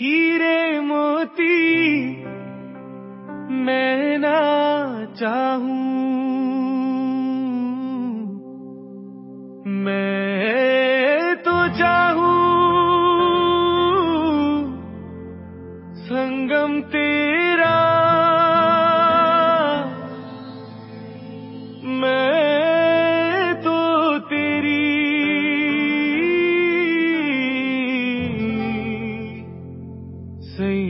हीरे मोती मैं ना चाहूं मैं तो चाहूं संगम तेरे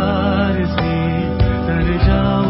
God is me, that is Yahweh.